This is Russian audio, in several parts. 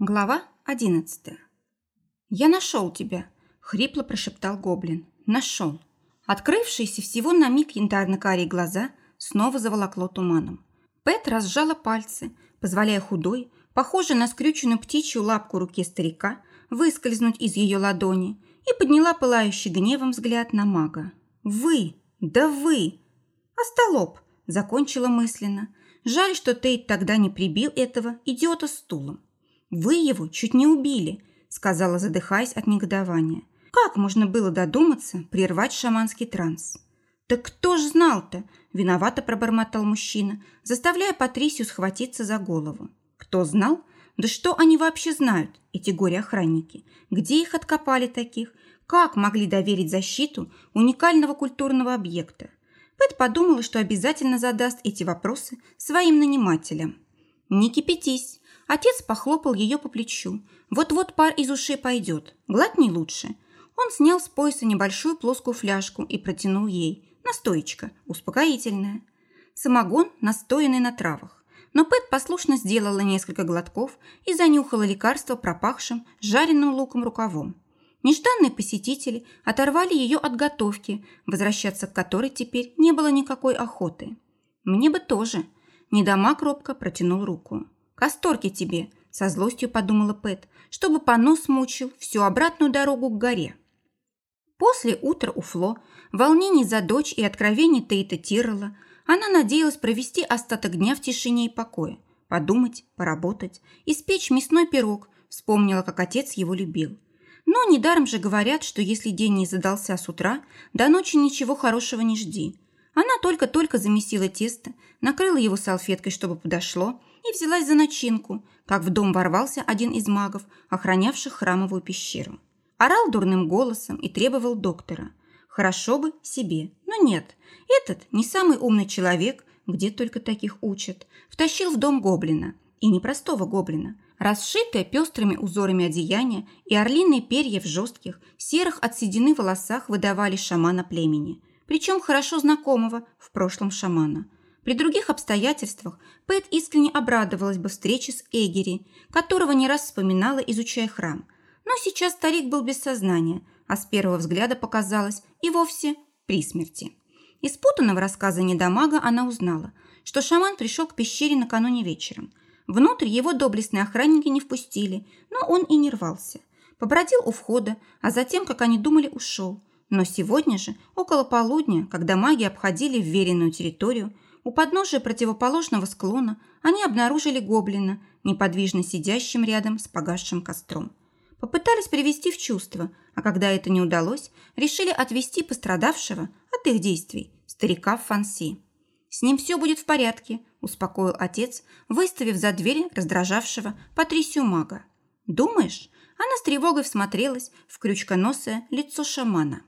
Глава одиннадцатая. «Я нашел тебя», — хрипло прошептал гоблин. «Нашел». Открывшиеся всего на миг янтарно-карие глаза снова заволокло туманом. Пэт разжала пальцы, позволяя худой, похожей на скрюченную птичью лапку руке старика, выскользнуть из ее ладони и подняла пылающий гневом взгляд на мага. «Вы! Да вы!» «Остолоп!» – закончила мысленно. «Жаль, что Тейт тогда не прибил этого идиота стулом. «Вы его чуть не убили», – сказала, задыхаясь от негодования. «Как можно было додуматься прервать шаманский транс?» «Так кто ж знал-то?» – виновато пробормотал мужчина, заставляя Патрисию схватиться за голову. «Кто знал? Да что они вообще знают, эти горе-охранники? Где их откопали таких? Как могли доверить защиту уникального культурного объекта?» Пэт подумала, что обязательно задаст эти вопросы своим нанимателям. «Не кипятись!» Отец похлопал ее по плечу. Вот-вот пар из ушей пойдет. Глотни лучше. Он снял с пояса небольшую плоскую фляжку и протянул ей. Настоечка, успокоительная. Самогон, настоянный на травах. Но Пэт послушно сделала несколько глотков и занюхала лекарство пропахшим, жареным луком рукавом. Нежданные посетители оторвали ее от готовки, возвращаться к которой теперь не было никакой охоты. «Мне бы тоже», – недомак робко протянул руку. Касторки тебе!» – со злостью подумала Пэт, чтобы понос мучил всю обратную дорогу к горе. После утра у Фло, волнений за дочь и откровений Тейта Тиррелла, она надеялась провести остаток дня в тишине и покое, подумать, поработать, испечь мясной пирог, вспомнила, как отец его любил. Но недаром же говорят, что если день не задался с утра, до ночи ничего хорошего не жди. Она только-только замесила тесто, накрыла его салфеткой, чтобы подошло, и взялась за начинку, как в дом ворвался один из магов, охранявших храмовую пещеру. Орал дурным голосом и требовал доктора. Хорошо бы себе, но нет. Этот не самый умный человек, где только таких учат, втащил в дом гоблина. И не простого гоблина. Расшитое пестрыми узорами одеяния и орлиные перья в жестких, серых от седины волосах выдавали шамана племени. Причем хорошо знакомого в прошлом шамана – при других обстоятельствах Пэт искренне обрадовалась бы встрече с Эгери, которого не раз вспоминала, изучая храм. Но сейчас старик был без сознания, а с первого взгляда показалось и вовсе при смерти. Из путанного рассказа недомага она узнала, что шаман пришел к пещере накануне вечером. Внутрь его доблестные охранники не впустили, но он и не рвался. Побродил у входа, а затем, как они думали, ушел. Но сегодня же, около полудня, когда маги обходили вверенную территорию, у подножия противоположного склона они обнаружили гоблина, неподвижно сидящим рядом с погасшим костром. Попытались привести в чувство, а когда это не удалось, решили отвести пострадавшего от их действий, старика Фанси. «С ним все будет в порядке», – успокоил отец, выставив за дверь раздражавшего Патрисию мага. «Думаешь?» Она с тревогой всмотрелась в крючконосое лицо шамана.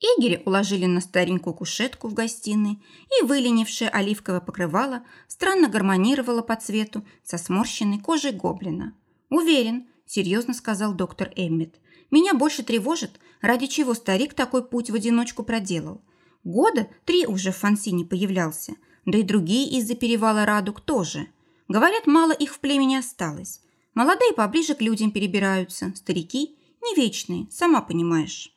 Игоря уложили на старенькую кушетку в гостиной, и выленившее оливковое покрывало странно гармонировало по цвету со сморщенной кожей гоблина. «Уверен», – серьезно сказал доктор Эммет, – «меня больше тревожит, ради чего старик такой путь в одиночку проделал. Года три уже в Фансине появлялся, да и другие из-за перевала Радуг тоже. Говорят, мало их в племени осталось. Молодые поближе к людям перебираются, старики – не вечные, сама понимаешь».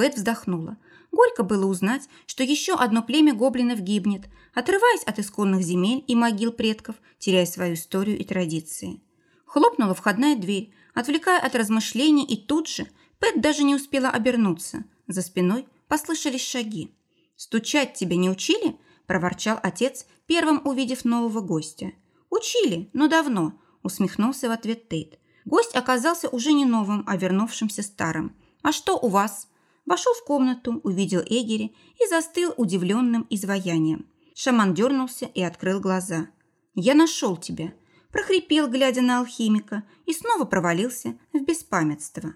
Пэт вздохнула. Горько было узнать, что еще одно племя гоблинов гибнет, отрываясь от исконных земель и могил предков, теряя свою историю и традиции. Хлопнула входная дверь, отвлекая от размышлений, и тут же Пэт даже не успела обернуться. За спиной послышались шаги. «Стучать тебя не учили?» – проворчал отец, первым увидев нового гостя. «Учили, но давно», – усмехнулся в ответ Тейт. Гость оказался уже не новым, а вернувшимся старым. «А что у вас?» Вошел в комнату, увидел Эгери и застыл удивленным изваянием. Шаман дернулся и открыл глаза. «Я нашел тебя», – прохрипел, глядя на алхимика, и снова провалился в беспамятство.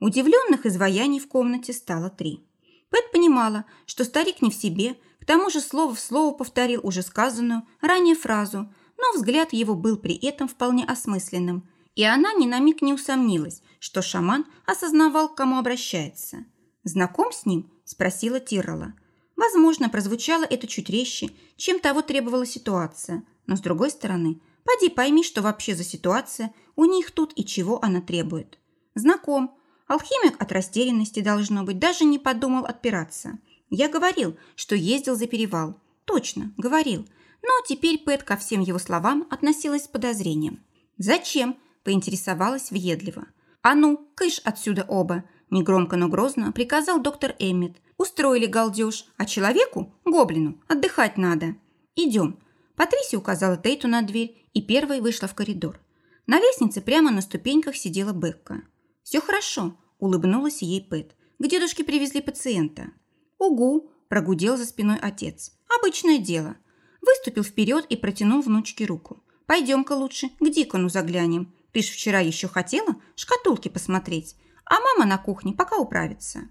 Удивленных изваяний в комнате стало три. Пэт понимала, что старик не в себе, к тому же слово в слово повторил уже сказанную ранее фразу, но взгляд его был при этом вполне осмысленным, и она ни на миг не усомнилась, что шаман осознавал, к кому обращается – «Знаком с ним?» – спросила Тиррелла. Возможно, прозвучало это чуть резче, чем того требовала ситуация, но, с другой стороны, Поди пойми, что вообще за ситуация у них тут и чего она требует. Знаком. Алхимик от растерянности, должно быть, даже не подумал отпираться. Я говорил, что ездил за перевал. Точно, говорил. Но теперь Пэт ко всем его словам относилась с подозрением. «Зачем?» – поинтересовалась въедливо. «А ну, кыш отсюда оба!» – негромко, но грозно приказал доктор Эммет. «Устроили галдеж, а человеку, гоблину, отдыхать надо. Идем». Патрисия указала Тейту на дверь и первой вышла в коридор. На лестнице прямо на ступеньках сидела Бекка. «Все хорошо», – улыбнулась ей Пэт. «К дедушке привезли пациента». «Угу», – прогудел за спиной отец. «Обычное дело». Выступил вперед и протянул внучке руку. «Пойдем-ка лучше к Дикону заглянем. Ты ж вчера еще хотела шкатулки посмотреть, а мама на кухне пока управится».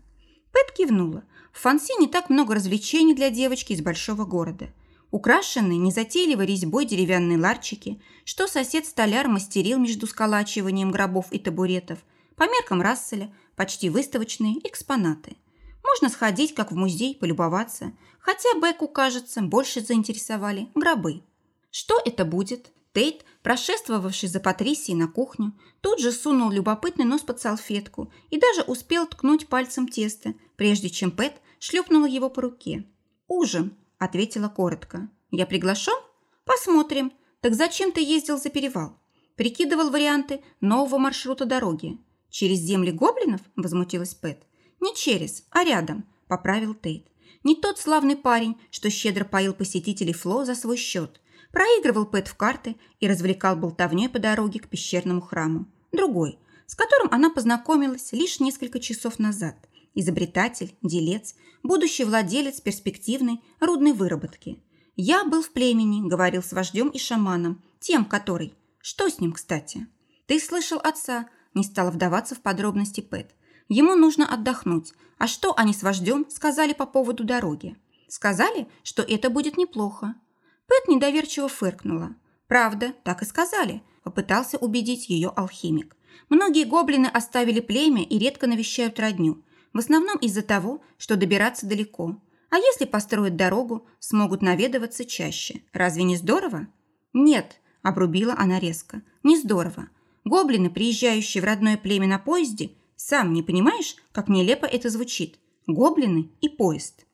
Пэт кивнула. В Фанси не так много развлечений для девочки из большого города – украшенные незатейливой резьбой деревянные ларчики, что сосед-столяр мастерил между сколачиванием гробов и табуретов, по меркам Расселя почти выставочные экспонаты. Можно сходить, как в музей, полюбоваться, хотя Беку, кажется, больше заинтересовали гробы. Что это будет? Тейт, прошествовавший за Патрисией на кухню, тут же сунул любопытный нос под салфетку и даже успел ткнуть пальцем тесто, прежде чем Пэт шлепнула его по руке. «Ужин», – ответила коротко. «Я приглашен? Посмотрим. Так зачем ты ездил за перевал?» Прикидывал варианты нового маршрута дороги. «Через земли гоблинов?» – возмутилась Пэт. «Не через, а рядом», – поправил Тейт. «Не тот славный парень, что щедро поил посетителей Фло за свой счет. Проигрывал Пэт в карты и развлекал болтовней по дороге к пещерному храму. Другой, с которым она познакомилась лишь несколько часов назад. Изобретатель, делец, будущий владелец перспективной рудной выработки. Я был в племени, говорил с вождем и шаманом, тем, который... Что с ним, кстати? Ты слышал отца, не стала вдаваться в подробности Пэт. Ему нужно отдохнуть. А что они с вождем сказали по поводу дороги? Сказали, что это будет неплохо. Пэт недоверчиво фыркнула. Правда, так и сказали, попытался убедить ее алхимик. Многие гоблины оставили племя и редко навещают родню. В основном из-за того, что добираться далеко. А если построят дорогу, смогут наведываться чаще. Разве не здорово? Нет, обрубила она резко. Не здорово. Гоблины, приезжающие в родное племя на поезде, сам не понимаешь, как нелепо это звучит. Гоблины и поезд.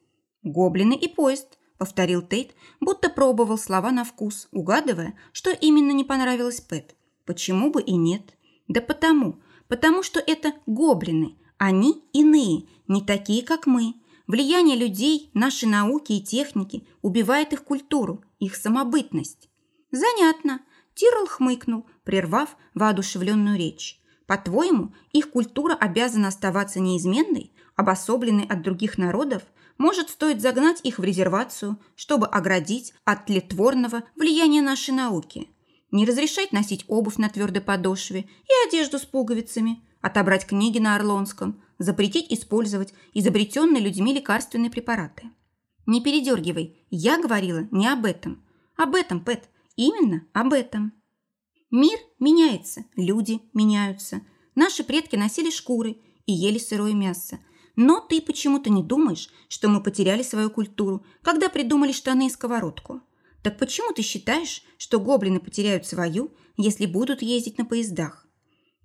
Гоблины и поезд, повторил Тейт, будто пробовал слова на вкус, угадывая, что именно не понравилось Пэт. Почему бы и нет? Да потому, потому что это гоблины. Они иные, не такие, как мы. Влияние людей, нашей науки и техники убивает их культуру, их самобытность. Занятно. Тирл хмыкнул, прервав воодушевленную речь. По-твоему, их культура обязана оставаться неизменной, обособленной от других народов? Может, стоит загнать их в резервацию, чтобы оградить от тлетворного влияния нашей науки? Не разрешать носить обувь на твердой подошве и одежду с пуговицами, отобрать книги на Орлонском, запретить использовать изобретенные людьми лекарственные препараты. Не передергивай, я говорила не об этом. Об этом, Пэт, именно об этом. Мир меняется, люди меняются. Наши предки носили шкуры и ели сырое мясо. Но ты почему-то не думаешь, что мы потеряли свою культуру, когда придумали штаны и сковородку. Так почему ты считаешь, что гоблины потеряют свою, если будут ездить на поездах?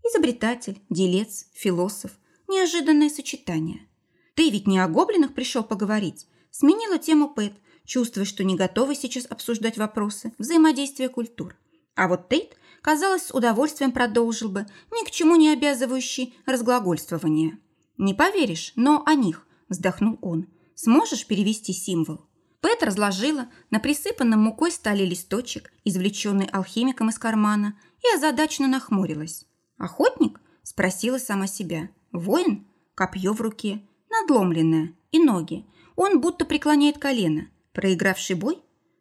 Изобретатель, делец, философ. Неожиданное сочетание. Ты ведь не о гоблинах пришел поговорить. Сменила тему Пэт, чувствуя, что не готова сейчас обсуждать вопросы взаимодействия культур. А вот Тейт казалось, с удовольствием продолжил бы ни к чему не обязывающий разглагольствование. «Не поверишь, но о них», – вздохнул он. «Сможешь перевести символ?» Пэт разложила на присыпанном мукой столе листочек, извлеченный алхимиком из кармана, и озадаченно нахмурилась. «Охотник?» – спросила сама себя. «Воин?» Копье в руке, надломленное, и ноги. Он будто преклоняет колено. Проигравший бой?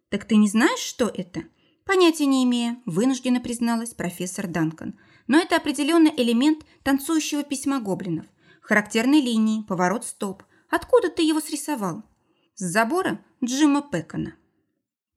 Так ты не знаешь, что это? Понятия не имея, вынужденно призналась профессор Данкан. Но это определенный элемент танцующего письма гоблинов. Характерные линии, поворот стоп. Откуда ты его срисовал? С забора Джима Пекона.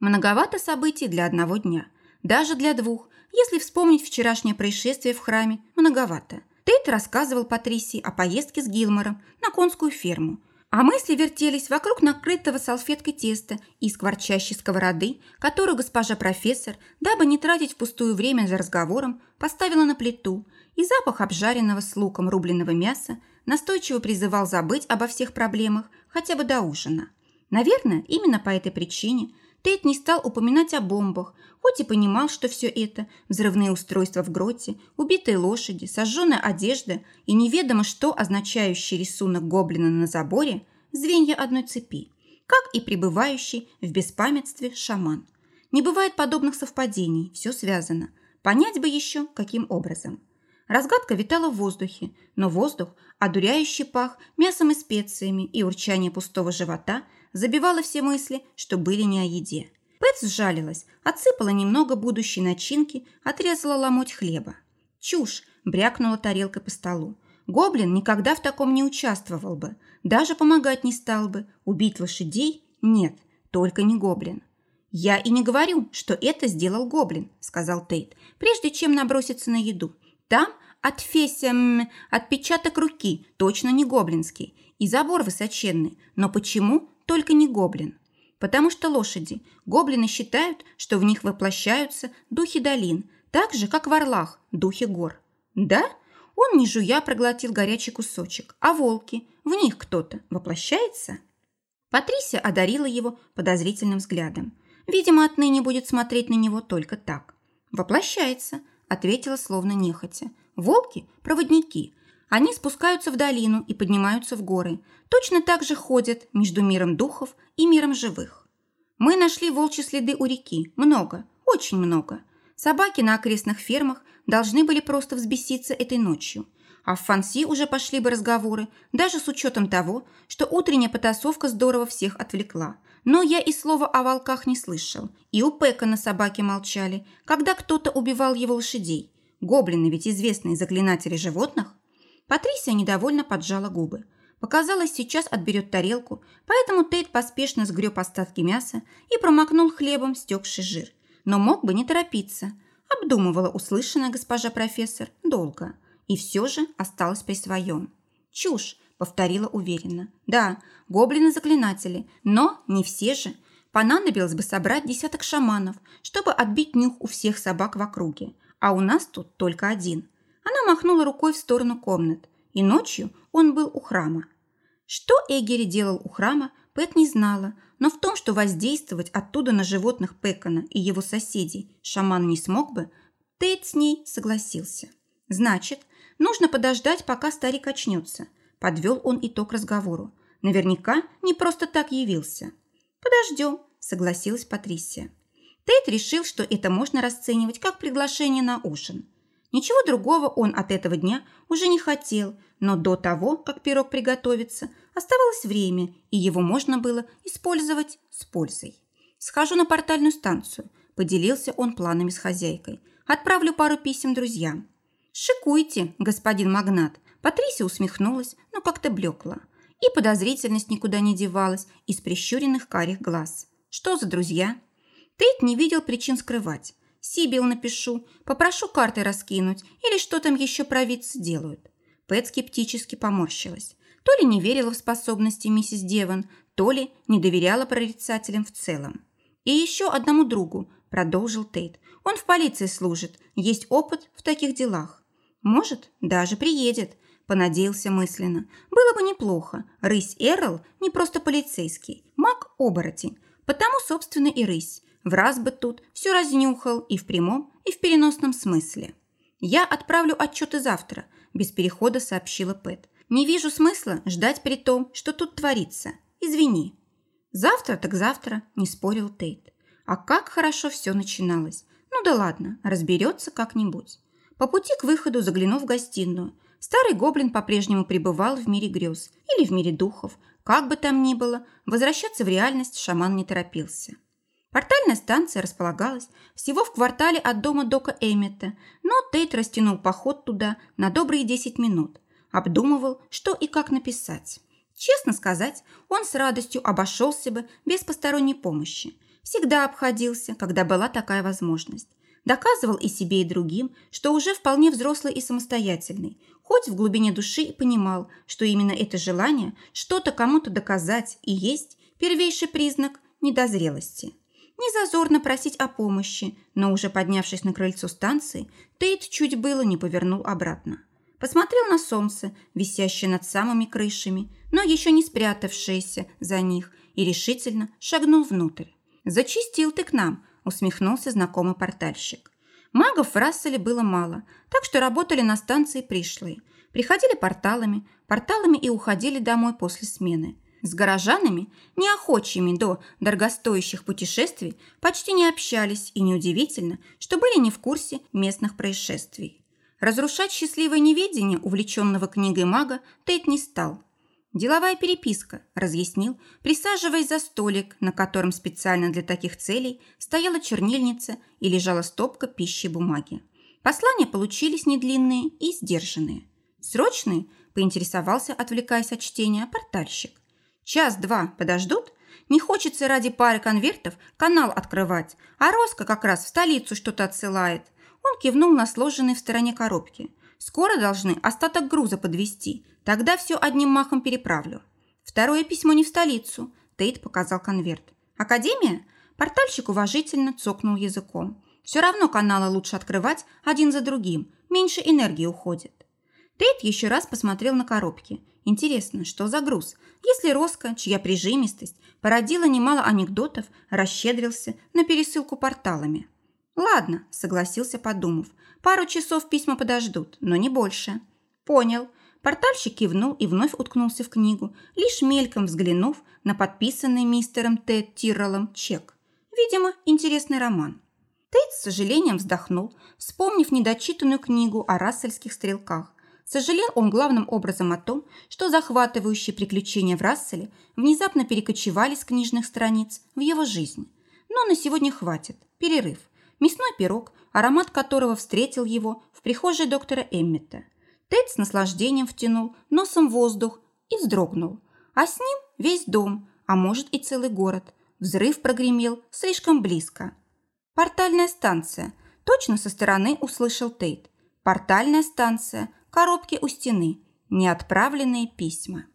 Многовато событий для одного дня. Даже для двух. Если вспомнить вчерашнее происшествие в храме, многовато. Тейт рассказывал Патрисии о поездке с Гилмором на конскую ферму. А мысли вертелись вокруг накрытого салфеткой теста и скворчащей сковороды, которую госпожа профессор, дабы не тратить впустую время за разговором, поставила на плиту, и запах обжаренного с луком рубленого мяса настойчиво призывал забыть обо всех проблемах хотя бы до ужина. Наверное, именно по этой причине Тейт не стал упоминать о бомбах, хоть и понимал, что все это – взрывные устройства в гроте, убитые лошади, сожженная одежда и неведомо что означающий рисунок гоблина на заборе – звенья одной цепи, как и пребывающий в беспамятстве шаман. Не бывает подобных совпадений, все связано. Понять бы еще, каким образом. Разгадка витала в воздухе, но воздух, одуряющий пах мясом и специями и урчание пустого живота – забивала все мысли, что были не о еде. Пэт сжалилась, отсыпала немного будущей начинки, отрезала ломоть хлеба. Чушь! брякнула тарелкой по столу. Гоблин никогда в таком не участвовал бы, даже помогать не стал бы. Убить лошадей? Нет, только не гоблин. «Я и не говорю, что это сделал гоблин», – сказал Тейт, прежде чем наброситься на еду. «Там от Феся... отпечаток руки, точно не гоблинский, и забор высоченный. Но почему только не гоблин. Потому что лошади, гоблины считают, что в них воплощаются духи долин, так же, как в орлах, духи гор. Да? Он, не жуя, проглотил горячий кусочек. А волки? В них кто-то воплощается? Патрисия одарила его подозрительным взглядом. Видимо, отныне будет смотреть на него только так. «Воплощается», – ответила словно нехотя. «Волки – проводники, они спускаются в долину и поднимаются в горы. Точно так же ходят между миром духов и миром живых. Мы нашли волчьи следы у реки. Много, очень много. Собаки на окрестных фермах должны были просто взбеситься этой ночью. А в Фанси уже пошли бы разговоры, даже с учетом того, что утренняя потасовка здорово всех отвлекла. Но я и слова о волках не слышал. И у Пека на собаке молчали, когда кто-то убивал его лошадей. Гоблины ведь известные заклинатели животных. Патрисия недовольно поджала губы. Показалось, сейчас отберет тарелку, поэтому Тейт поспешно сгреб остатки мяса и промокнул хлебом стекший жир. Но мог бы не торопиться. Обдумывала услышанная госпожа профессор долго. И все же осталась при своем. «Чушь!» – повторила уверенно. «Да, гоблины-заклинатели, но не все же. Понадобилось бы собрать десяток шаманов, чтобы отбить нюх у всех собак в округе. А у нас тут только один. Она махнула рукой в сторону комнат, и ночью он был у храма. Что Эгери делал у храма, Пэт не знала, но в том, что воздействовать оттуда на животных Пекона и его соседей шаман не смог бы, Тейт с ней согласился. Значит, нужно подождать, пока старик очнется. Подвел он итог разговору. Наверняка не просто так явился. «Подождем», – согласилась Патрисия. Тейт решил, что это можно расценивать как приглашение на ужин – Ничего другого он от этого дня уже не хотел, но до того, как пирог приготовится, оставалось время, и его можно было использовать с пользой. «Схожу на портальную станцию», – поделился он планами с хозяйкой. «Отправлю пару писем друзьям». «Шикуйте, господин магнат», – Патрисия усмехнулась, но как-то блекла. И подозрительность никуда не девалась из прищуренных карих глаз. «Что за друзья?» Тейт не видел причин скрывать. Сибил напишу, попрошу карты раскинуть или что там еще провидцы делают. Пэт скептически поморщилась. То ли не верила в способности миссис Деван, то ли не доверяла прорицателям в целом. И еще одному другу, продолжил Тейт. Он в полиции служит, есть опыт в таких делах. Может, даже приедет, понадеялся мысленно. Было бы неплохо. Рысь Эрл не просто полицейский, маг-оборотень. Потому, собственно, и рысь. В раз бы тут все разнюхал и в прямом, и в переносном смысле. «Я отправлю отчеты завтра», – без перехода сообщила Пэт. «Не вижу смысла ждать при том, что тут творится. Извини». «Завтра так завтра», – не спорил Тейт. А как хорошо все начиналось. Ну да ладно, разберется как-нибудь. По пути к выходу заглянув в гостиную. Старый гоблин по-прежнему пребывал в мире грез или в мире духов. Как бы там ни было, возвращаться в реальность шаман не торопился. Портальная станция располагалась всего в квартале от дома Дока Эммета, но Тейт растянул поход туда на добрые 10 минут. Обдумывал, что и как написать. Честно сказать, он с радостью обошелся бы без посторонней помощи. Всегда обходился, когда была такая возможность. Доказывал и себе, и другим, что уже вполне взрослый и самостоятельный, хоть в глубине души и понимал, что именно это желание что-то кому-то доказать и есть первейший признак недозрелости. Не зазорно просить о помощи, но уже поднявшись на крыльцо станции, Тейт чуть было не повернул обратно. Посмотрел на солнце, висящее над самыми крышами, но еще не спрятавшееся за них, и решительно шагнул внутрь. «Зачистил ты к нам», – усмехнулся знакомый портальщик. Магов в Расселе было мало, так что работали на станции пришлые. Приходили порталами, порталами и уходили домой после смены – с горожанами, неохочими до дорогостоящих путешествий, почти не общались, и неудивительно, что были не в курсе местных происшествий. Разрушать счастливое неведение увлеченного книгой мага Тейт не стал. «Деловая переписка», – разъяснил, присаживаясь за столик, на котором специально для таких целей стояла чернильница и лежала стопка пищи и бумаги. Послания получились недлинные и сдержанные. «Срочные?» – поинтересовался, отвлекаясь от чтения, портальщик. Час-два подождут? Не хочется ради пары конвертов канал открывать, а Роско как раз в столицу что-то отсылает. Он кивнул на сложенные в стороне коробки. Скоро должны остаток груза подвести, тогда все одним махом переправлю. Второе письмо не в столицу. Тейт показал конверт. Академия? Портальщик уважительно цокнул языком. Все равно каналы лучше открывать один за другим, меньше энергии уходит. Тейт еще раз посмотрел на коробки. Интересно, что за груз? Если Роско, чья прижимистость породила немало анекдотов, расщедрился на пересылку порталами. «Ладно», – согласился, подумав. «Пару часов письма подождут, но не больше». «Понял». Портальщик кивнул и вновь уткнулся в книгу, лишь мельком взглянув на подписанный мистером Т. Тирроллом чек. Видимо, интересный роман. Тейт с сожалением вздохнул, вспомнив недочитанную книгу о рассельских стрелках, Сожалел он главным образом о том, что захватывающие приключения в Расселе внезапно перекочевали с книжных страниц в его жизнь. Но на сегодня хватит. Перерыв. Мясной пирог, аромат которого встретил его в прихожей доктора Эммета. Тед с наслаждением втянул носом воздух и вздрогнул. А с ним весь дом, а может и целый город. Взрыв прогремел слишком близко. «Портальная станция», – точно со стороны услышал Тейт. «Портальная станция», коробки у стены, неотправленные письма.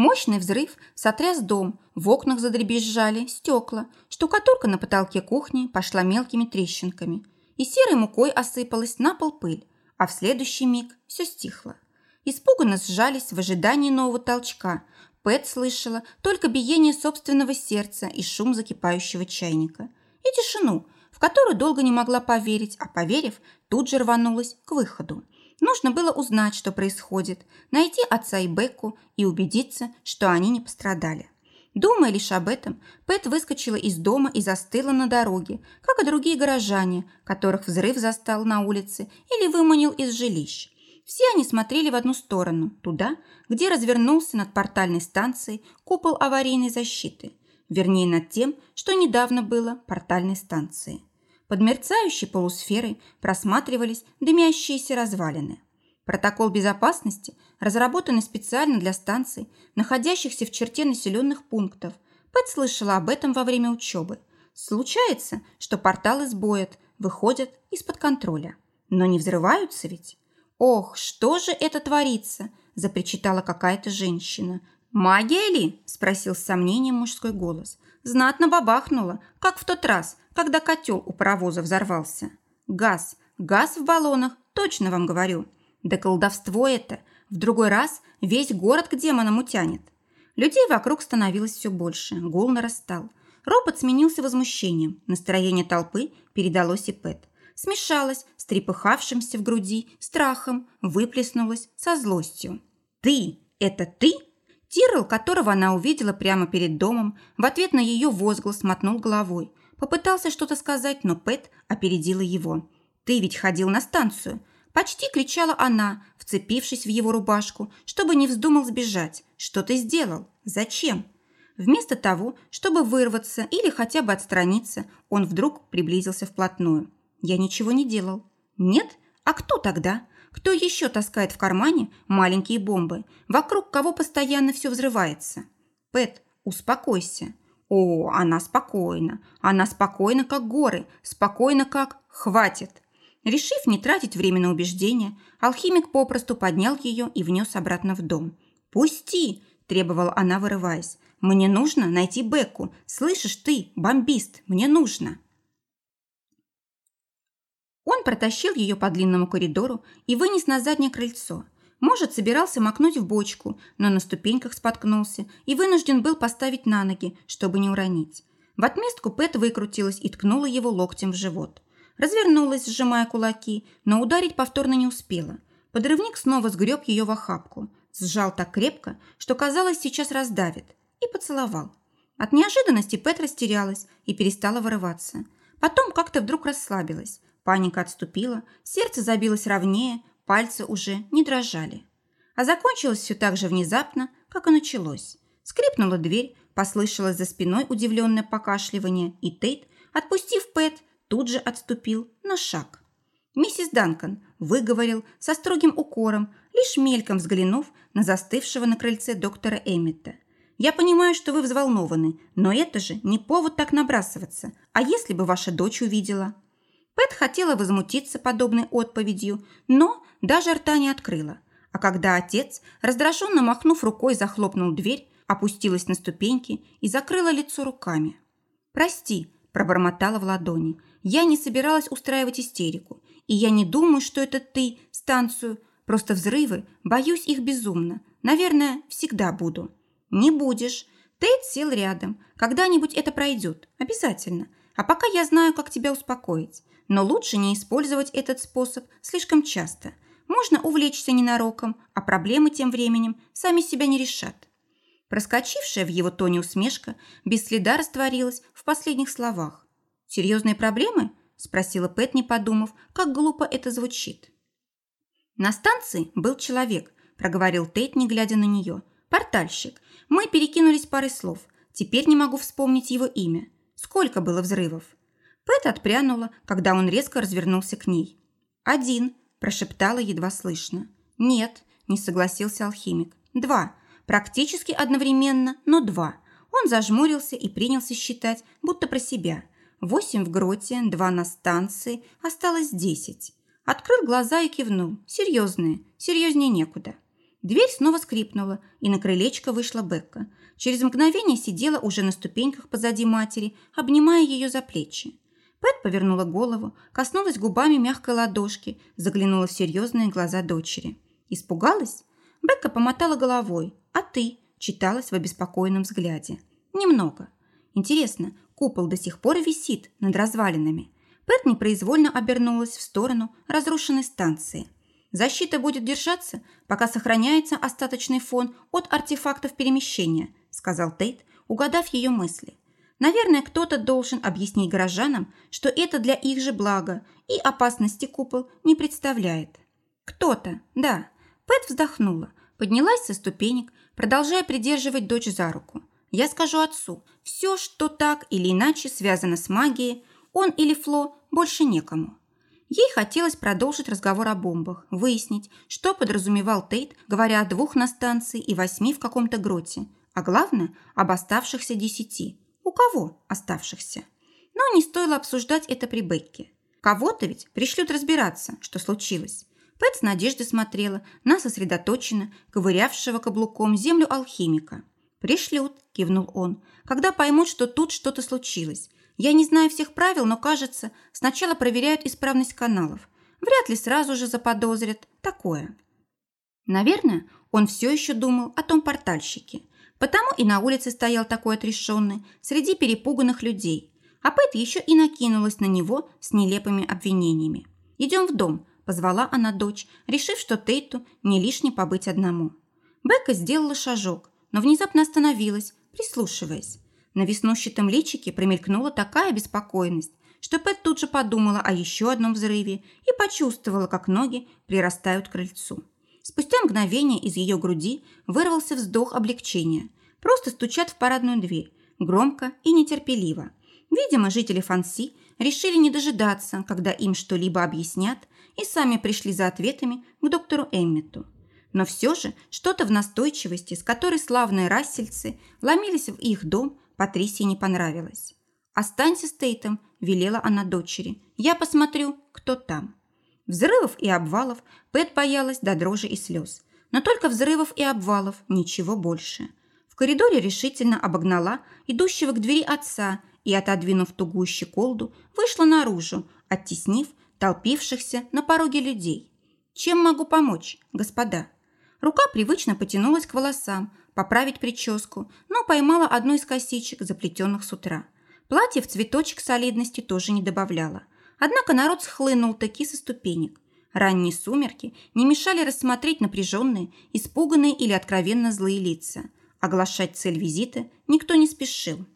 Мощный взрыв сотряс дом, в окнах задребезжали стекла, штукатурка на потолке кухни пошла мелкими трещинками, и серой мукой осыпалась на пол пыль, а в следующий миг все стихло. Испуганно сжались в ожидании нового толчка. Пэт слышала только биение собственного сердца и шум закипающего чайника. И тишину, в которую долго не могла поверить, а поверив, тут же рванулась к выходу. Нужно было узнать, что происходит, найти отца и Бекку и убедиться, что они не пострадали. Думая лишь об этом, Пэт выскочила из дома и застыла на дороге, как и другие горожане, которых взрыв застал на улице или выманил из жилищ. Все они смотрели в одну сторону, туда, где развернулся над портальной станцией купол аварийной защиты, вернее над тем, что недавно было портальной станцией. Под мерцающей полусферой просматривались дымящиеся развалины. Протокол безопасности, разработанный специально для станций, находящихся в черте населенных пунктов. Пэт слышала об этом во время учебы. Случается, что порталы сбоят, выходят из-под контроля. Но не взрываются ведь? «Ох, что же это творится?» – запричитала какая-то женщина. «Магия ли?» – спросил с сомнением мужской голос. Знатно бабахнуло, как в тот раз, когда котел у паровоза взорвался. Газ, газ в баллонах, точно вам говорю. Да колдовство это. В другой раз весь город к демонам утянет. Людей вокруг становилось все больше, гул нарастал. Ропот сменился возмущением, настроение толпы передалось и Пэт. Смешалось с трепыхавшимся в груди страхом, выплеснулось со злостью. «Ты! Это ты?» Тирл, которого она увидела прямо перед домом, в ответ на ее возглас мотнул головой, Попытался что-то сказать, но Пэт опередила его. «Ты ведь ходил на станцию!» Почти кричала она, вцепившись в его рубашку, чтобы не вздумал сбежать. «Что ты сделал? Зачем?» Вместо того, чтобы вырваться или хотя бы отстраниться, он вдруг приблизился вплотную. «Я ничего не делал». «Нет? А кто тогда? Кто еще таскает в кармане маленькие бомбы, вокруг кого постоянно все взрывается?» «Пэт, успокойся. О, она спокойна. Она спокойна, как горы. Спокойна, как... Хватит. Решив не тратить время на убеждения, алхимик попросту поднял ее и внес обратно в дом. «Пусти!» – требовала она, вырываясь. «Мне нужно найти Бекку. Слышишь ты, бомбист, мне нужно!» Он протащил ее по длинному коридору и вынес на заднее крыльцо. Может, собирался макнуть в бочку, но на ступеньках споткнулся и вынужден был поставить на ноги, чтобы не уронить. В отместку Пэт выкрутилась и ткнула его локтем в живот. Развернулась, сжимая кулаки, но ударить повторно не успела. Подрывник снова сгреб ее в охапку, сжал так крепко, что казалось, сейчас раздавит, и поцеловал. От неожиданности Пэт растерялась и перестала вырываться. Потом как-то вдруг расслабилась. Паника отступила, сердце забилось ровнее, пальцы уже не дрожали. А закончилось все так же внезапно, как и началось. Скрипнула дверь, послышалось за спиной удивленное покашливание, и Тейт, отпустив Пэт, тут же отступил на шаг. Миссис Данкан выговорил со строгим укором, лишь мельком взглянув на застывшего на крыльце доктора Эммета. «Я понимаю, что вы взволнованы, но это же не повод так набрасываться. А если бы ваша дочь увидела?» Пэт хотела возмутиться подобной отповедью, но даже рта не открыла. А когда отец, раздраженно махнув рукой, захлопнул дверь, опустилась на ступеньки и закрыла лицо руками. «Прости», – пробормотала в ладони, – «я не собиралась устраивать истерику, и я не думаю, что это ты, станцию, просто взрывы, боюсь их безумно, наверное, всегда буду». «Не будешь». Тейт сел рядом. «Когда-нибудь это пройдет, обязательно. А пока я знаю, как тебя успокоить. Но лучше не использовать этот способ слишком часто. Можно увлечься ненароком, а проблемы тем временем сами себя не решат. Проскочившая в его тоне усмешка без следа растворилась в последних словах. «Серьезные проблемы?» – спросила Пэт, не подумав, как глупо это звучит. «На станции был человек», – проговорил Тейт, не глядя на нее. «Портальщик. Мы перекинулись парой слов. Теперь не могу вспомнить его имя. Сколько было взрывов?» Пэт отпрянула, когда он резко развернулся к ней. «Один», – прошептала едва слышно. «Нет», – не согласился алхимик. «Два. Практически одновременно, но два». Он зажмурился и принялся считать, будто про себя. Восемь в гроте, два на станции, осталось десять. Открыл глаза и кивнул. Серьезные, серьезнее некуда. Дверь снова скрипнула, и на крылечко вышла Бекка. Через мгновение сидела уже на ступеньках позади матери, обнимая ее за плечи. Пэт повернула голову, коснулась губами мягкой ладошки, заглянула в серьезные глаза дочери. Испугалась? Бекка помотала головой. «А ты?» – читалась в обеспокоенном взгляде. «Немного. Интересно, купол до сих пор висит над развалинами?» Пэт непроизвольно обернулась в сторону разрушенной станции. «Защита будет держаться, пока сохраняется остаточный фон от артефактов перемещения», – сказал Тейт, угадав ее мысли. Наверное, кто-то должен объяснить горожанам, что это для их же блага и опасности купол не представляет. Кто-то, да. Пэт вздохнула, поднялась со ступенек, продолжая придерживать дочь за руку. Я скажу отцу, все, что так или иначе связано с магией, он или Фло больше некому. Ей хотелось продолжить разговор о бомбах, выяснить, что подразумевал Тейт, говоря о двух на станции и восьми в каком-то гроте, а главное, об оставшихся десяти – у кого оставшихся? Но не стоило обсуждать это при Бекке. Кого-то ведь пришлют разбираться, что случилось. Пэт с надеждой смотрела на сосредоточенно ковырявшего каблуком землю алхимика. «Пришлют», – кивнул он, – «когда поймут, что тут что-то случилось. Я не знаю всех правил, но, кажется, сначала проверяют исправность каналов. Вряд ли сразу же заподозрят такое». Наверное, он все еще думал о том портальщике. Потому и на улице стоял такой отрешенный, среди перепуганных людей. А Пэт еще и накинулась на него с нелепыми обвинениями. «Идем в дом», – позвала она дочь, решив, что Тейту не лишне побыть одному. Бекка сделала шажок, но внезапно остановилась, прислушиваясь. На веснущатом личике промелькнула такая беспокойность, что Пэт тут же подумала о еще одном взрыве и почувствовала, как ноги прирастают к крыльцу. Спустя мгновение из ее груди вырвался вздох облегчения. Просто стучат в парадную дверь, громко и нетерпеливо. Видимо, жители Фанси решили не дожидаться, когда им что-либо объяснят, и сами пришли за ответами к доктору Эммету. Но все же что-то в настойчивости, с которой славные рассельцы ломились в их дом, Патрисии не понравилось. «Останься с Тейтом», – велела она дочери. «Я посмотрю, кто там». Взрывов и обвалов Пэт боялась до дрожи и слез. Но только взрывов и обвалов, ничего больше. В коридоре решительно обогнала идущего к двери отца и, отодвинув тугую щеколду, вышла наружу, оттеснив толпившихся на пороге людей. «Чем могу помочь, господа?» Рука привычно потянулась к волосам, поправить прическу, но поймала одну из косичек, заплетенных с утра. Платье в цветочек солидности тоже не добавляло. Однако народ схлынул таки со ступенек. Ранние сумерки не мешали рассмотреть напряженные, испуганные или откровенно злые лица. Оглашать цель визита никто не спешил.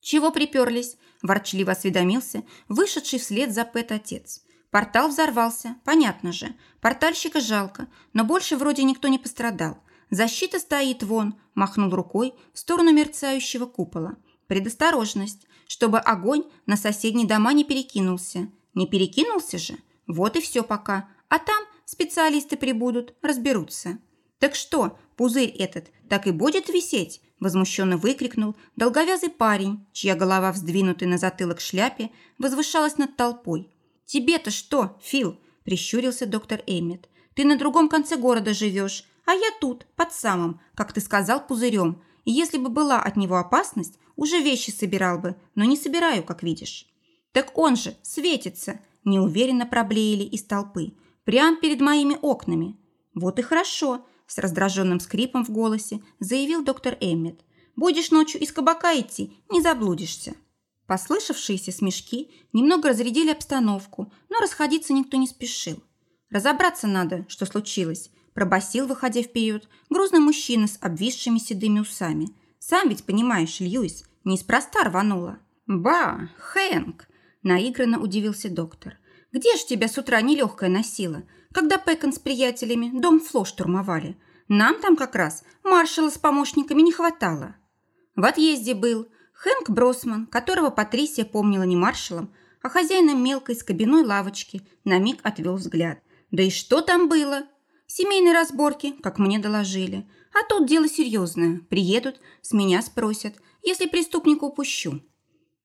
«Чего приперлись?» – ворчливо осведомился вышедший вслед за Пэт отец. Портал взорвался, понятно же. Портальщика жалко, но больше вроде никто не пострадал. Защита стоит вон, махнул рукой в сторону мерцающего купола. Предосторожность, чтобы огонь на соседние дома не перекинулся. Не перекинулся же? Вот и все пока. А там специалисты прибудут, разберутся. Так что, пузырь этот так и будет висеть? Возмущенно выкрикнул долговязый парень, чья голова, вздвинутая на затылок шляпе, возвышалась над толпой. «Тебе-то что, Фил?» – прищурился доктор Эммет. «Ты на другом конце города живешь, а я тут, под самым, как ты сказал, пузырем. Если бы была от него опасность, уже вещи собирал бы, но не собираю, как видишь». «Так он же светится!» – неуверенно проблеяли из толпы. «Прямо перед моими окнами». «Вот и хорошо!» – с раздраженным скрипом в голосе заявил доктор Эммет. «Будешь ночью из кабака идти, не заблудишься». Послышавшиеся смешки немного разрядили обстановку, но расходиться никто не спешил. «Разобраться надо, что случилось», – пробасил, выходя вперед, грузный мужчина с обвисшими седыми усами. «Сам ведь понимаешь, Льюис, неспроста рванула». «Ба, Хэнк!» – наигранно удивился доктор. «Где ж тебя с утра нелегкая носила, когда Пэкон с приятелями дом Фло штурмовали? Нам там как раз маршала с помощниками не хватало». «В отъезде был», Хэнк Бросман, которого Патрисия помнила не маршалом, а хозяином мелкой скобяной лавочки, на миг отвел взгляд. Да и что там было? Семейные разборки, как мне доложили. А тут дело серьезное. Приедут, с меня спросят, если преступника упущу.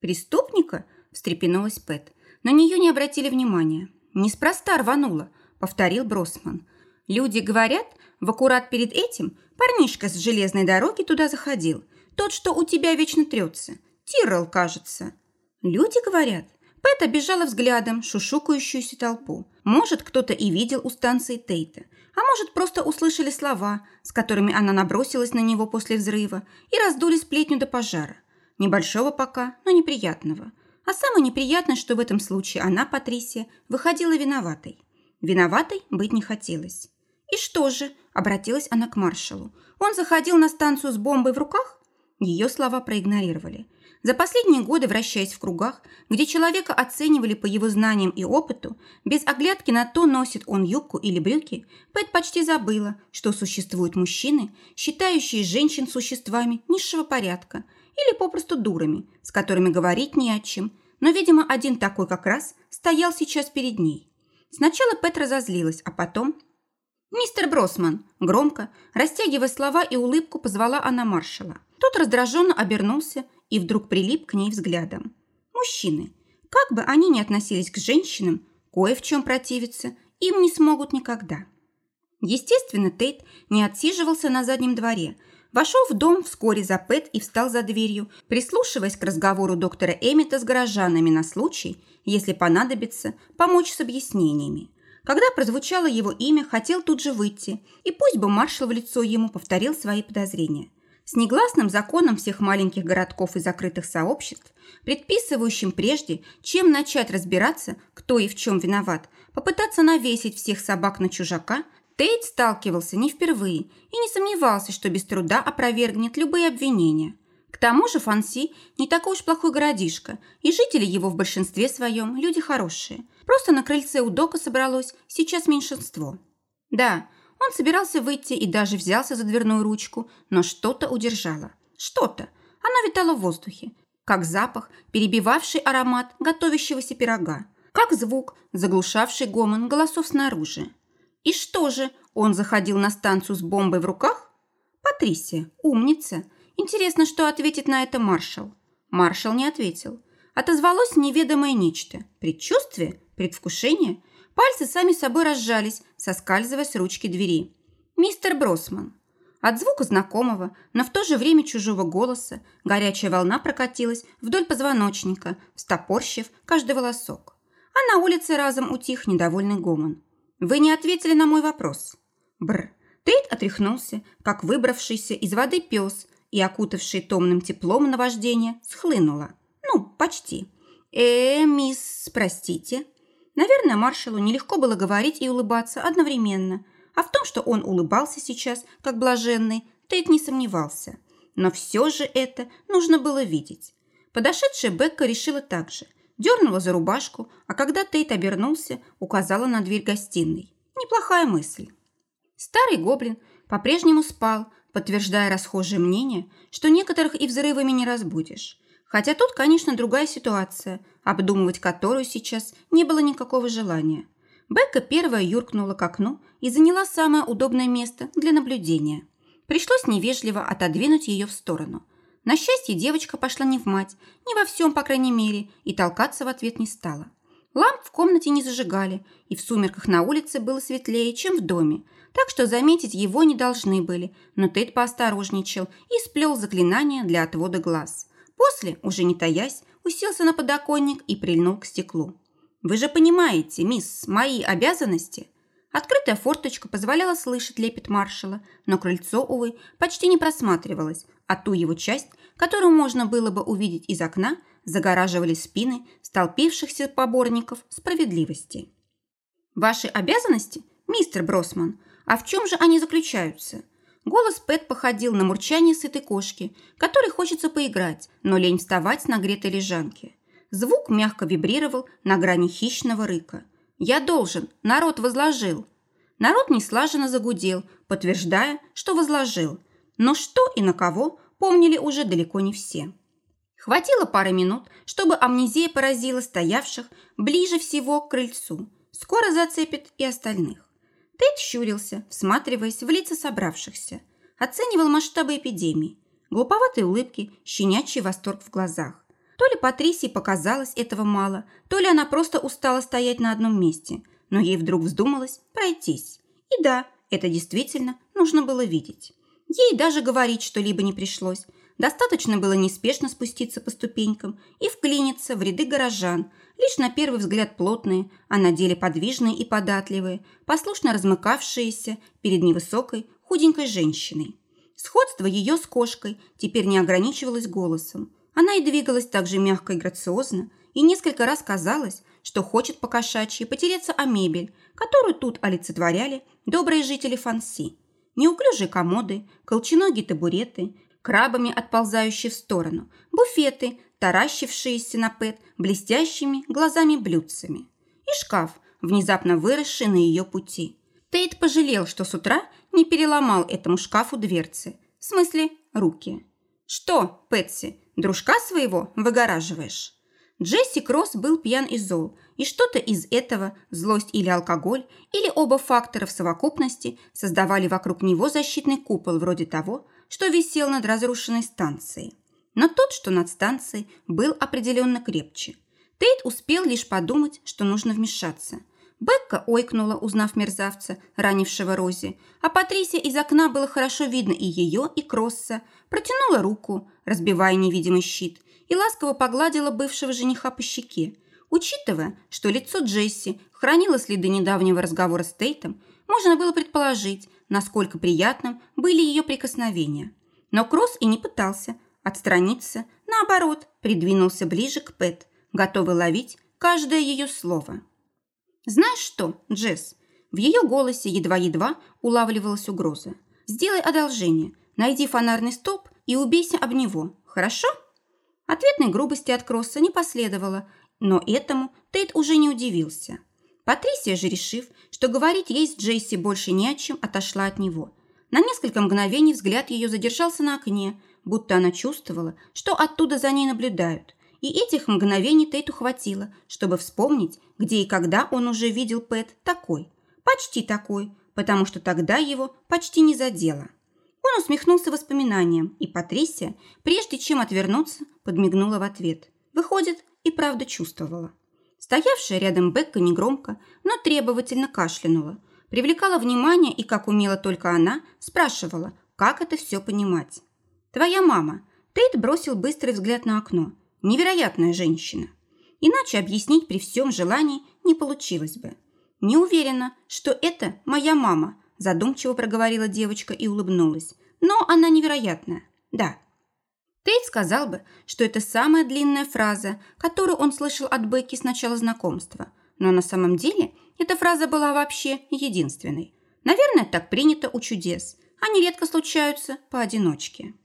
«Преступника?» – встрепенулась Пэт. На нее не обратили внимания. «Неспроста рванула», – повторил Бросман. «Люди говорят, в аккурат перед этим парнишка с железной дороги туда заходил – тот, что у тебя вечно трется. Тиррелл, кажется. Люди говорят. Пэт обижала взглядом шушукающуюся толпу. Может, кто-то и видел у станции Тейта, а может, просто услышали слова, с которыми она набросилась на него после взрыва и раздули сплетню до пожара. Небольшого пока, но неприятного. А самое неприятное, что в этом случае она, Патрисия, выходила виноватой. Виноватой быть не хотелось. «И что же?» – обратилась она к маршалу. «Он заходил на станцию с бомбой в руках?» Ее слова проигнорировали. За последние годы, вращаясь в кругах, где человека оценивали по его знаниям и опыту, без оглядки на то, носит он юбку или брюки, Пэт почти забыла, что существуют мужчины, считающие женщин существами низшего порядка или попросту дурами, с которыми говорить не о чем, но, видимо, один такой как раз стоял сейчас перед ней. Сначала Пэт разозлилась, а потом... «Мистер Бросман!» Громко, растягивая слова и улыбку, позвала она маршала. Тот раздраженно обернулся и вдруг прилип к ней взглядом. Мужчины, как бы они ни относились к женщинам, кое в чем противиться им не смогут никогда. Естественно, Тейт не отсиживался на заднем дворе, вошел в дом вскоре за Пэт и встал за дверью, прислушиваясь к разговору доктора Эммета с горожанами на случай, если понадобится, помочь с объяснениями. Когда прозвучало его имя, хотел тут же выйти, и пусть бы маршал в лицо ему повторил свои подозрения с негласным законом всех маленьких городков и закрытых сообществ, предписывающим прежде, чем начать разбираться, кто и в чем виноват, попытаться навесить всех собак на чужака, Тейт сталкивался не впервые и не сомневался, что без труда опровергнет любые обвинения. К тому же Фанси не такой уж плохой городишко, и жители его в большинстве своем люди хорошие. Просто на крыльце у Дока собралось сейчас меньшинство. Да, он собирался выйти и даже взялся за дверную ручку, но что-то удержало. Что-то. Оно витало в воздухе, как запах, перебивавший аромат готовящегося пирога, как звук, заглушавший гомон голосов снаружи. И что же, он заходил на станцию с бомбой в руках? Патрисия, умница. Интересно, что ответит на это маршал. Маршал не ответил. Отозвалось неведомое нечто. Предчувствие? Предвкушение? Пальцы сами собой разжались, соскальзывая с ручки двери. «Мистер Бросман». От звука знакомого, но в то же время чужого голоса горячая волна прокатилась вдоль позвоночника, встопорщив каждый волосок. А на улице разом утих недовольный гомон. «Вы не ответили на мой вопрос». Бр. Тейт отряхнулся, как выбравшийся из воды пес, и окутавший томным теплом наваждение схлынуло. Ну, почти. «Э, мисс, простите». Наверное, маршалу нелегко было говорить и улыбаться одновременно, а в том, что он улыбался сейчас, как блаженный, Тейт не сомневался. Но все же это нужно было видеть. Подошедшая Бекка решила так же. Дернула за рубашку, а когда Тейт обернулся, указала на дверь гостиной. Неплохая мысль. Старый гоблин по-прежнему спал, подтверждая расхожее мнение, что некоторых и взрывами не разбудишь. Хотя тут, конечно, другая ситуация, обдумывать которую сейчас не было никакого желания. Бекка первая юркнула к окну и заняла самое удобное место для наблюдения. Пришлось невежливо отодвинуть ее в сторону. На счастье, девочка пошла не в мать, не во всем, по крайней мере, и толкаться в ответ не стала. Ламп в комнате не зажигали, и в сумерках на улице было светлее, чем в доме, так что заметить его не должны были, но Тейт поосторожничал и сплел заклинание для отвода глаз. После, уже не таясь, уселся на подоконник и прильнул к стеклу. «Вы же понимаете, мисс, мои обязанности?» Открытая форточка позволяла слышать лепет маршала, но крыльцо, увы, почти не просматривалось, а ту его часть, которую можно было бы увидеть из окна, загораживали спины столпившихся поборников справедливости. «Ваши обязанности, мистер Бросман, а в чем же они заключаются?» Голос Пэт походил на мурчание сытой кошки, которой хочется поиграть, но лень вставать с нагретой лежанки. Звук мягко вибрировал на грани хищного рыка. «Я должен! Народ возложил!» Народ неслаженно загудел, подтверждая, что возложил. Но что и на кого помнили уже далеко не все. Хватило пары минут, чтобы амнезия поразила стоявших ближе всего к крыльцу. Скоро зацепит и остальных. Тейт щурился, всматриваясь в лица собравшихся. Оценивал масштабы эпидемии. Глуповатые улыбки, щенячий восторг в глазах. То ли Патрисии показалось этого мало, то ли она просто устала стоять на одном месте, но ей вдруг вздумалось пройтись. И да, это действительно нужно было видеть. Ей даже говорить что-либо не пришлось. Достаточно было неспешно спуститься по ступенькам и вклиниться в ряды горожан, лишь на первый взгляд плотные, а на деле подвижные и податливые, послушно размыкавшиеся перед невысокой, худенькой женщиной. Сходство ее с кошкой теперь не ограничивалось голосом. Она и двигалась так же мягко и грациозно, и несколько раз казалось, что хочет покошачьи потереться о мебель, которую тут олицетворяли добрые жители Фанси. Неуклюжие комоды, колченогие табуреты, крабами отползающие в сторону, буфеты, таращившиеся на Пэт блестящими глазами-блюдцами. И шкаф, внезапно выросший на ее пути. Тейт пожалел, что с утра не переломал этому шкафу дверцы. В смысле, руки. «Что, Пэтси, дружка своего выгораживаешь?» Джесси Кросс был пьян и зол, и что-то из этого, злость или алкоголь, или оба фактора в совокупности, создавали вокруг него защитный купол вроде того, что висел над разрушенной станцией но тот, что над станцией, был определенно крепче. Тейт успел лишь подумать, что нужно вмешаться. Бекка ойкнула, узнав мерзавца, ранившего Рози, а Патрисия из окна было хорошо видно и ее, и Кросса, протянула руку, разбивая невидимый щит, и ласково погладила бывшего жениха по щеке. Учитывая, что лицо Джесси хранило следы недавнего разговора с Тейтом, можно было предположить, насколько приятным были ее прикосновения. Но Кросс и не пытался – Отстраниться, наоборот, придвинулся ближе к Пэт, готовый ловить каждое ее слово. «Знаешь что, Джесс?» В ее голосе едва-едва улавливалась угроза. «Сделай одолжение, найди фонарный столб и убейся об него, хорошо?» Ответной грубости от Кросса не последовало, но этому Тейт уже не удивился. Патрисия же, решив, что говорить ей с Джесси больше не о чем, отошла от него. На несколько мгновений взгляд ее задержался на окне, будто она чувствовала, что оттуда за ней наблюдают. И этих мгновений Тейту хватило, чтобы вспомнить, где и когда он уже видел Пэт такой. Почти такой, потому что тогда его почти не задело. Он усмехнулся воспоминанием, и Патрисия, прежде чем отвернуться, подмигнула в ответ. Выходит, и правда чувствовала. Стоявшая рядом Бекка негромко, но требовательно кашлянула, привлекала внимание и, как умела только она, спрашивала, как это все понимать. «Твоя мама». Тейт бросил быстрый взгляд на окно. «Невероятная женщина». Иначе объяснить при всем желании не получилось бы. «Не уверена, что это моя мама», задумчиво проговорила девочка и улыбнулась. «Но она невероятная. Да». Тейт сказал бы, что это самая длинная фраза, которую он слышал от Бекки с начала знакомства. Но на самом деле эта фраза была вообще единственной. Наверное, так принято у чудес. Они редко случаются поодиночке.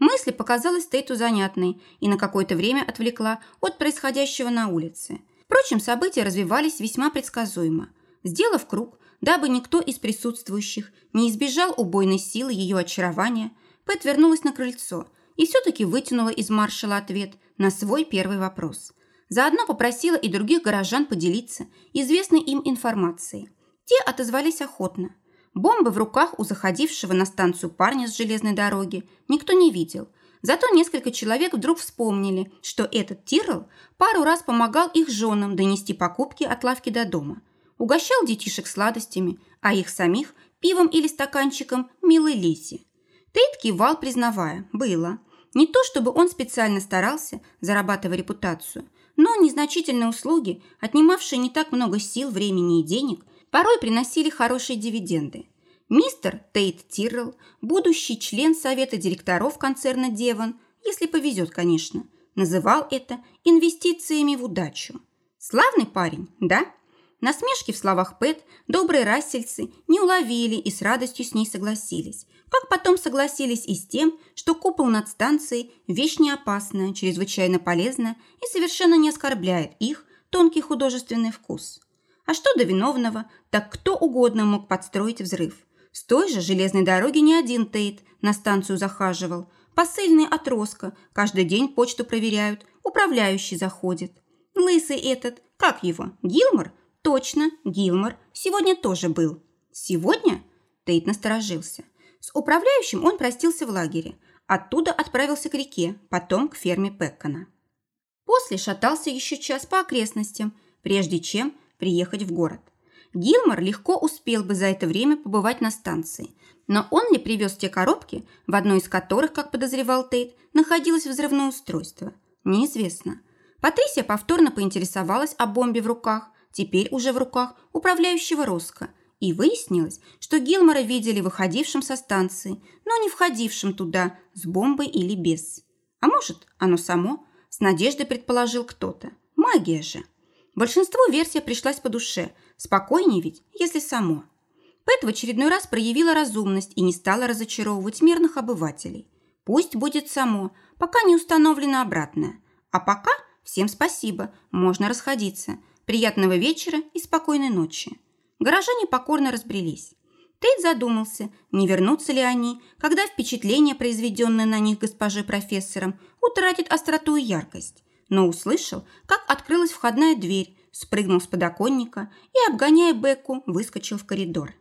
Мысль показалась Тейту занятной и на какое-то время отвлекла от происходящего на улице. Впрочем, события развивались весьма предсказуемо. Сделав круг, дабы никто из присутствующих не избежал убойной силы ее очарования, Пэт вернулась на крыльцо и все-таки вытянула из маршала ответ на свой первый вопрос. Заодно попросила и других горожан поделиться известной им информацией. Те отозвались охотно. Бомбы в руках у заходившего на станцию парня с железной дороги никто не видел – Зато несколько человек вдруг вспомнили, что этот Тирл пару раз помогал их женам донести покупки от лавки до дома. Угощал детишек сладостями, а их самих – пивом или стаканчиком милой Лиси. Тейт кивал, признавая – было. Не то, чтобы он специально старался, зарабатывая репутацию, но незначительные услуги, отнимавшие не так много сил, времени и денег, порой приносили хорошие дивиденды. Мистер Тейт Тиррелл, будущий член совета директоров концерна «Девон», если повезет, конечно, называл это инвестициями в удачу. Славный парень, да? Насмешки в словах Пэт добрые рассельцы не уловили и с радостью с ней согласились. Как потом согласились и с тем, что купол над станцией – вещь не чрезвычайно полезная и совершенно не оскорбляет их тонкий художественный вкус. А что до виновного, так кто угодно мог подстроить взрыв – с той же железной дороги не один Тейт на станцию захаживал. Посыльный отростка, каждый день почту проверяют, управляющий заходит. Лысый этот, как его, Гилмор? Точно, Гилмор, сегодня тоже был. Сегодня? Тейт насторожился. С управляющим он простился в лагере. Оттуда отправился к реке, потом к ферме Пеккана. После шатался еще час по окрестностям, прежде чем приехать в город. Гилмор легко успел бы за это время побывать на станции. Но он ли привез те коробки, в одной из которых, как подозревал Тейт, находилось взрывное устройство? Неизвестно. Патрисия повторно поинтересовалась о бомбе в руках, теперь уже в руках управляющего Роско, и выяснилось, что Гилмора видели выходившим со станции, но не входившим туда с бомбой или без. А может, оно само? С надеждой предположил кто-то. Магия же. Большинству версия пришлась по душе – Спокойнее ведь, если само. Пэт в очередной раз проявила разумность и не стала разочаровывать мирных обывателей. Пусть будет само, пока не установлено обратное. А пока всем спасибо, можно расходиться. Приятного вечера и спокойной ночи. Горожане покорно разбрелись. Тейт задумался, не вернутся ли они, когда впечатление, произведенное на них госпожей профессором, утратит остроту и яркость. Но услышал, как открылась входная дверь, спрыгнул с подоконника и, обгоняя Бекку, выскочил в коридор.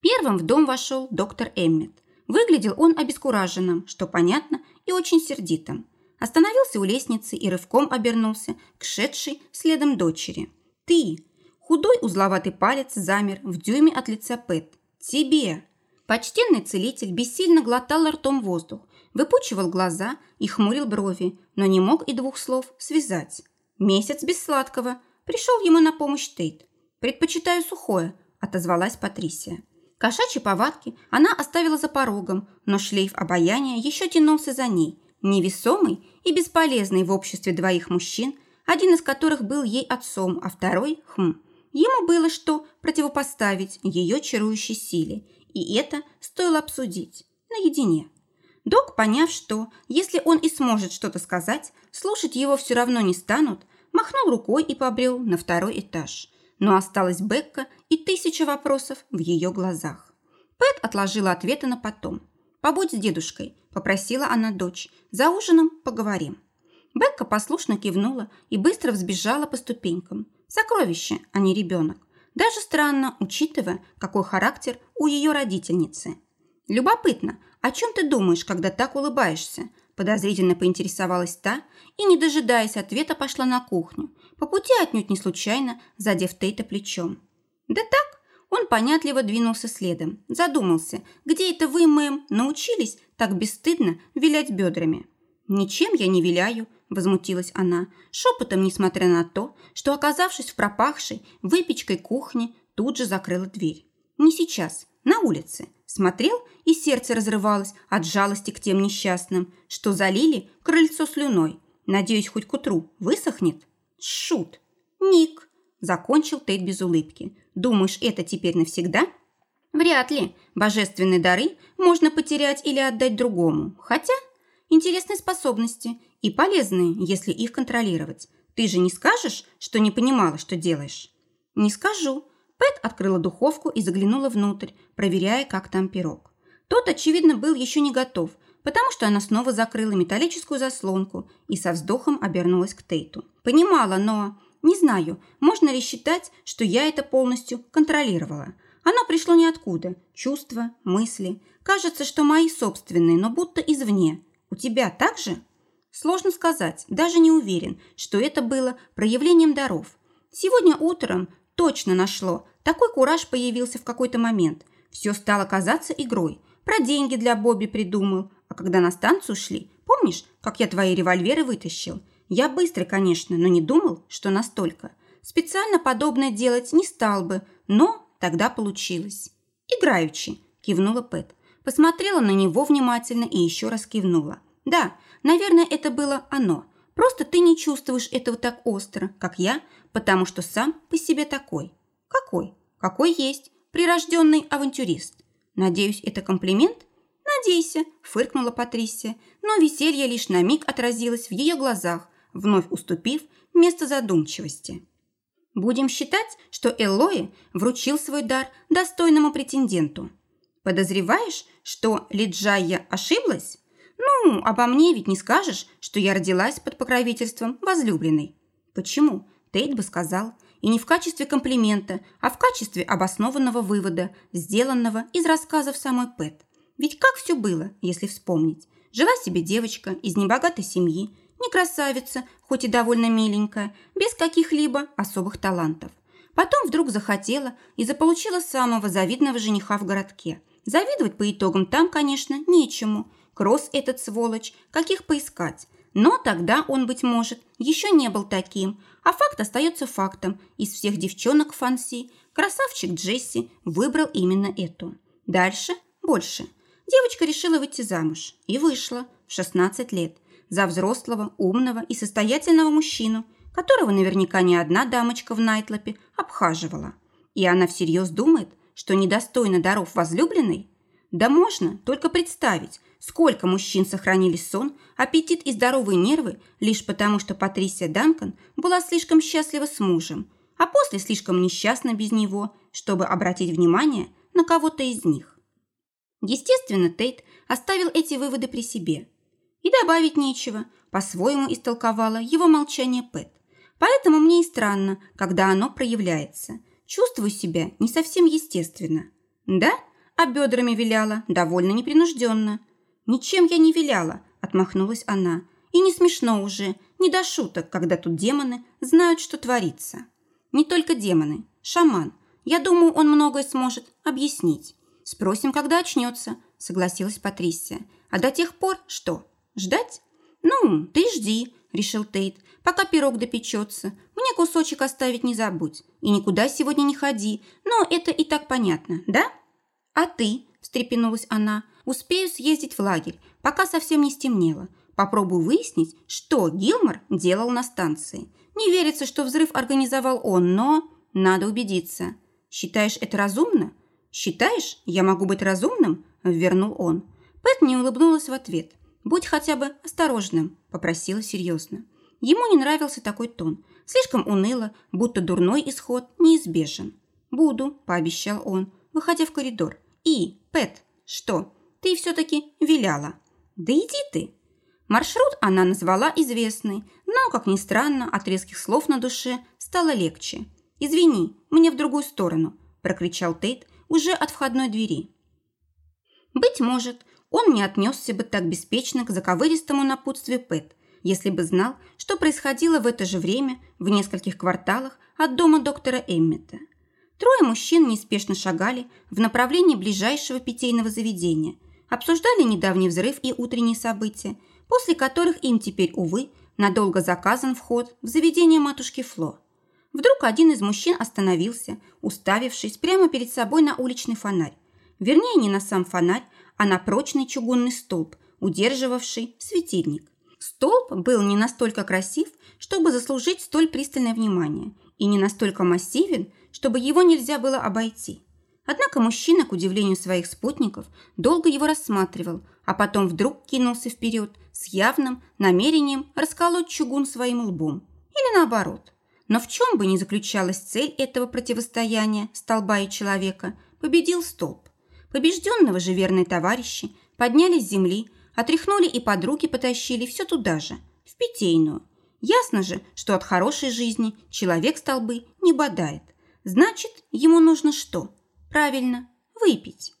Первым в дом вошел доктор Эммет. Выглядел он обескураженным, что понятно, и очень сердитым. Остановился у лестницы и рывком обернулся к шедшей следом дочери. «Ты!» Худой узловатый палец замер в дюйме от лица Пэт. «Тебе!» Почтенный целитель бессильно глотал ртом воздух, выпучивал глаза и хмурил брови, но не мог и двух слов связать. «Месяц без сладкого», Пришел ему на помощь Тейт. «Предпочитаю сухое», – отозвалась Патрисия. Кошачьи повадки она оставила за порогом, но шлейф обаяния еще тянулся за ней, невесомый и бесполезный в обществе двоих мужчин, один из которых был ей отцом, а второй – хм. Ему было что противопоставить ее чарующей силе, и это стоило обсудить наедине. Док, поняв, что, если он и сможет что-то сказать, слушать его все равно не станут, махнул рукой и побрел на второй этаж. Но осталась Бекка и тысяча вопросов в ее глазах. Пэт отложила ответы на потом. «Побудь с дедушкой», – попросила она дочь. «За ужином поговорим». Бекка послушно кивнула и быстро взбежала по ступенькам. Сокровище, а не ребенок. Даже странно, учитывая, какой характер у ее родительницы. Любопытно, «О чем ты думаешь, когда так улыбаешься?» Подозрительно поинтересовалась та и, не дожидаясь ответа, пошла на кухню, по пути отнюдь не случайно, задев Тейта плечом. «Да так!» Он понятливо двинулся следом, задумался, где это вы, мэм, научились так бесстыдно вилять бедрами. «Ничем я не виляю», – возмутилась она, шепотом, несмотря на то, что, оказавшись в пропахшей выпечкой кухне, тут же закрыла дверь. «Не сейчас, на улице. Смотрел, и сердце разрывалось от жалости к тем несчастным, что залили крыльцо слюной. Надеюсь, хоть к утру высохнет? Шут. Ник. Закончил Тейт без улыбки. Думаешь, это теперь навсегда? Вряд ли. Божественные дары можно потерять или отдать другому. Хотя интересные способности и полезные, если их контролировать. Ты же не скажешь, что не понимала, что делаешь? Не скажу. Пэт открыла духовку и заглянула внутрь, проверяя, как там пирог. Тот, очевидно, был еще не готов, потому что она снова закрыла металлическую заслонку и со вздохом обернулась к Тейту. Понимала, но... Не знаю, можно ли считать, что я это полностью контролировала. Оно пришло ниоткуда. Чувства, мысли. Кажется, что мои собственные, но будто извне. У тебя так же? Сложно сказать, даже не уверен, что это было проявлением даров. Сегодня утром точно нашло. Такой кураж появился в какой-то момент. Все стало казаться игрой. Про деньги для Бобби придумал. А когда на станцию шли, помнишь, как я твои револьверы вытащил? Я быстрый, конечно, но не думал, что настолько. Специально подобное делать не стал бы, но тогда получилось. «Играючи», – кивнула Пэт. Посмотрела на него внимательно и еще раз кивнула. «Да, наверное, это было оно. Просто ты не чувствуешь этого так остро, как я, потому что сам по себе такой. Какой? Какой есть. Прирожденный авантюрист. Надеюсь, это комплимент? Надейся, фыркнула Патрисия, но веселье лишь на миг отразилось в ее глазах, вновь уступив место задумчивости. Будем считать, что Эллои вручил свой дар достойному претенденту. Подозреваешь, что Лиджайя ошиблась? Ну, обо мне ведь не скажешь, что я родилась под покровительством возлюбленной. Почему? Тейт бы сказал, и не в качестве комплимента, а в качестве обоснованного вывода, сделанного из рассказов самой Пэт. Ведь как все было, если вспомнить? Жила себе девочка из небогатой семьи, не красавица, хоть и довольно миленькая, без каких-либо особых талантов. Потом вдруг захотела и заполучила самого завидного жениха в городке. Завидовать по итогам там, конечно, нечему. Кросс этот сволочь, каких поискать. Но тогда он, быть может, еще не был таким, а факт остается фактом. Из всех девчонок Фанси красавчик Джесси выбрал именно эту. Дальше больше. Девочка решила выйти замуж. И вышла в 16 лет. За взрослого, умного и состоятельного мужчину, которого наверняка ни одна дамочка в Найтлопе обхаживала. И она всерьез думает, что недостойна даров возлюбленной? Да можно только представить, Сколько мужчин сохранили сон, аппетит и здоровые нервы лишь потому, что Патрисия Данкан была слишком счастлива с мужем, а после слишком несчастна без него, чтобы обратить внимание на кого-то из них. Естественно, Тейт оставил эти выводы при себе. И добавить нечего, по-своему истолковала его молчание Пэт. Поэтому мне и странно, когда оно проявляется. Чувствую себя не совсем естественно. Да, а бедрами виляла довольно непринужденно – «Ничем я не виляла», – отмахнулась она. «И не смешно уже, не до шуток, когда тут демоны знают, что творится». «Не только демоны, шаман. Я думаю, он многое сможет объяснить. Спросим, когда очнется», – согласилась Патрисия. «А до тех пор что? Ждать?» «Ну, ты жди», – решил Тейт, – «пока пирог допечется. Мне кусочек оставить не забудь. И никуда сегодня не ходи. Но это и так понятно, да?» «А ты?» – встрепенулась она – Успею съездить в лагерь, пока совсем не стемнело. Попробую выяснить, что Гилмор делал на станции. Не верится, что взрыв организовал он, но надо убедиться. Считаешь это разумно? Считаешь, я могу быть разумным? Вернул он. Пэт не улыбнулась в ответ. Будь хотя бы осторожным, попросила серьезно. Ему не нравился такой тон. Слишком уныло, будто дурной исход неизбежен. «Буду», – пообещал он, выходя в коридор. «И, Пэт, что, ты все-таки виляла. Да иди ты. Маршрут она назвала известный, но, как ни странно, от резких слов на душе стало легче. «Извини, мне в другую сторону», – прокричал Тейт уже от входной двери. Быть может, он не отнесся бы так беспечно к заковыристому напутствию Пэт, если бы знал, что происходило в это же время в нескольких кварталах от дома доктора Эммета. Трое мужчин неспешно шагали в направлении ближайшего питейного заведения, обсуждали недавний взрыв и утренние события, после которых им теперь, увы, надолго заказан вход в заведение матушки Фло. Вдруг один из мужчин остановился, уставившись прямо перед собой на уличный фонарь. Вернее, не на сам фонарь, а на прочный чугунный столб, удерживавший светильник. Столб был не настолько красив, чтобы заслужить столь пристальное внимание, и не настолько массивен, чтобы его нельзя было обойти. Однако мужчина, к удивлению своих спутников, долго его рассматривал, а потом вдруг кинулся вперед с явным намерением расколоть чугун своим лбом. Или наоборот. Но в чем бы ни заключалась цель этого противостояния столба и человека, победил столб. Побежденного же верные товарищи подняли с земли, отряхнули и под руки потащили все туда же, в питейную. Ясно же, что от хорошей жизни человек столбы не бодает. Значит, ему нужно что? Правильно, выпить.